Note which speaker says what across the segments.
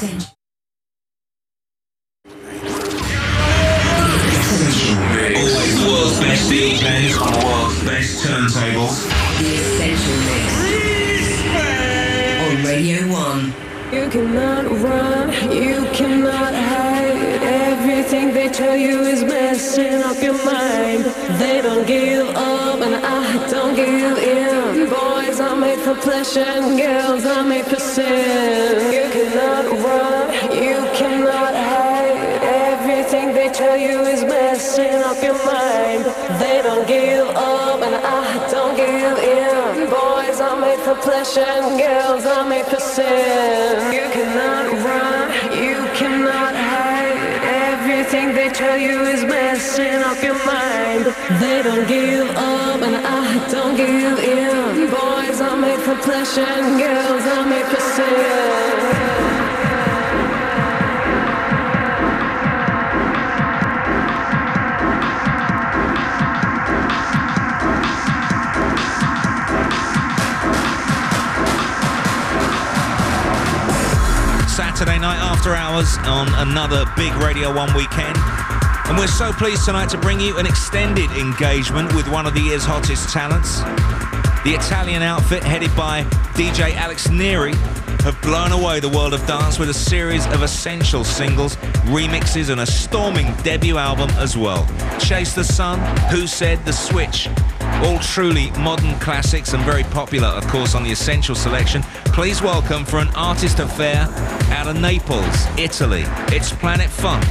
Speaker 1: Always the world's best DJs on the world's best turntables.
Speaker 2: The Essential Mix. On Radio 1.
Speaker 3: You cannot run, you cannot hide. Everything they tell you is messing up your mind. They don't give up, and I don't give in. Boys are made for pleasure, and girls are made for sin. You cannot run, you cannot hide. Everything they tell you is messing up your mind. They don't give up, and I don't give in. Boys are made for pleasure, and girls are made for sin. You cannot run, you cannot hide. They tell you is messing up your mind. They don't give up, and I don't give in. Boys are made for pleasure, and girls are made for sin.
Speaker 4: Saturday night after hours on another big Radio 1 weekend. And we're so pleased tonight to bring you an extended engagement with one of the year's hottest talents. The Italian outfit, headed by DJ Alex Neri, have blown away the world of dance with a series of essential singles, remixes, and a storming debut album as well. Chase the Sun, Who Said, The Switch. All truly modern classics and very popular, of course, on the Essential selection. Please welcome for an artist affair out of Naples, Italy. It's Planet Funk.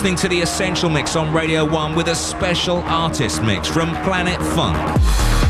Speaker 4: Listening to the Essential Mix on Radio 1 with a special artist mix from Planet Funk.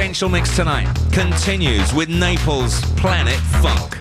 Speaker 4: Essential Mix tonight continues with Naples Planet Funk.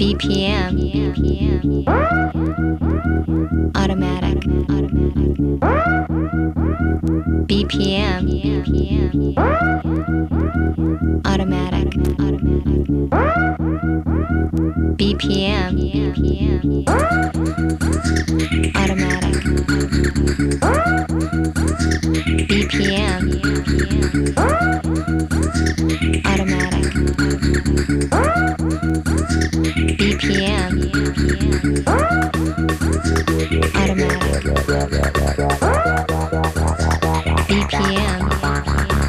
Speaker 5: BPM. Automatic. BPM. Automatic. Automatic. BPM. Automatic. BPM. Automatic. BPM. Automatic. BPM.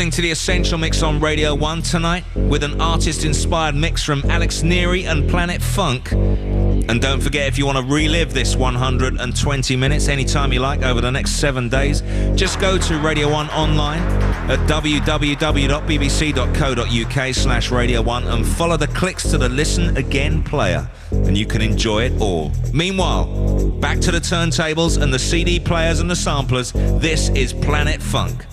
Speaker 4: Listening to the Essential Mix on Radio 1 tonight with an artist inspired mix from Alex Neri and Planet Funk. And don't forget, if you want to relive this 120 minutes anytime you like over the next seven days, just go to Radio 1 online at www.bbc.co.uk slash Radio 1 and follow the clicks to the Listen Again player, and you can enjoy it all. Meanwhile, back to the turntables and the CD players and the samplers, this is Planet Funk.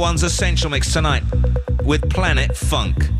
Speaker 4: 1's Essential Mix tonight with Planet Funk.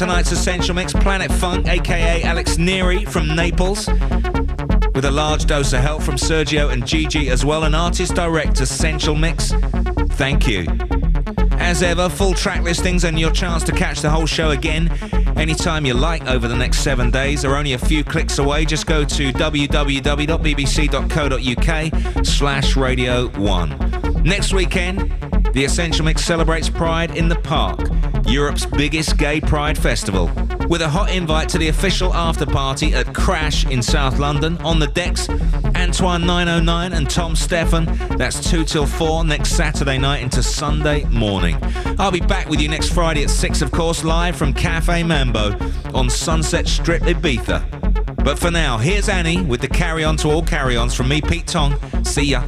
Speaker 4: Tonight's Essential Mix, Planet Funk, aka Alex Neri from Naples. With a large dose of help from Sergio and Gigi as well, an artist direct Essential Mix. Thank you. As ever, full track listings and your chance to catch the whole show again anytime you like over the next seven days are only a few clicks away. Just go to www.bbc.co.uk slash radio one. Next weekend, the Essential Mix celebrates Pride in the Park, Europe's biggest gay pride festival. With a hot invite to the official after party at Crash in South London. On the decks, Antoine 909 and Tom Stephan. That's 2 till 4 next Saturday night into Sunday morning. I'll be back with you next Friday at 6, of course, live from Cafe Mambo on Sunset Strip Ibiza. But for now, here's Annie with the carry on to all carry ons from me, Pete Tong. See ya.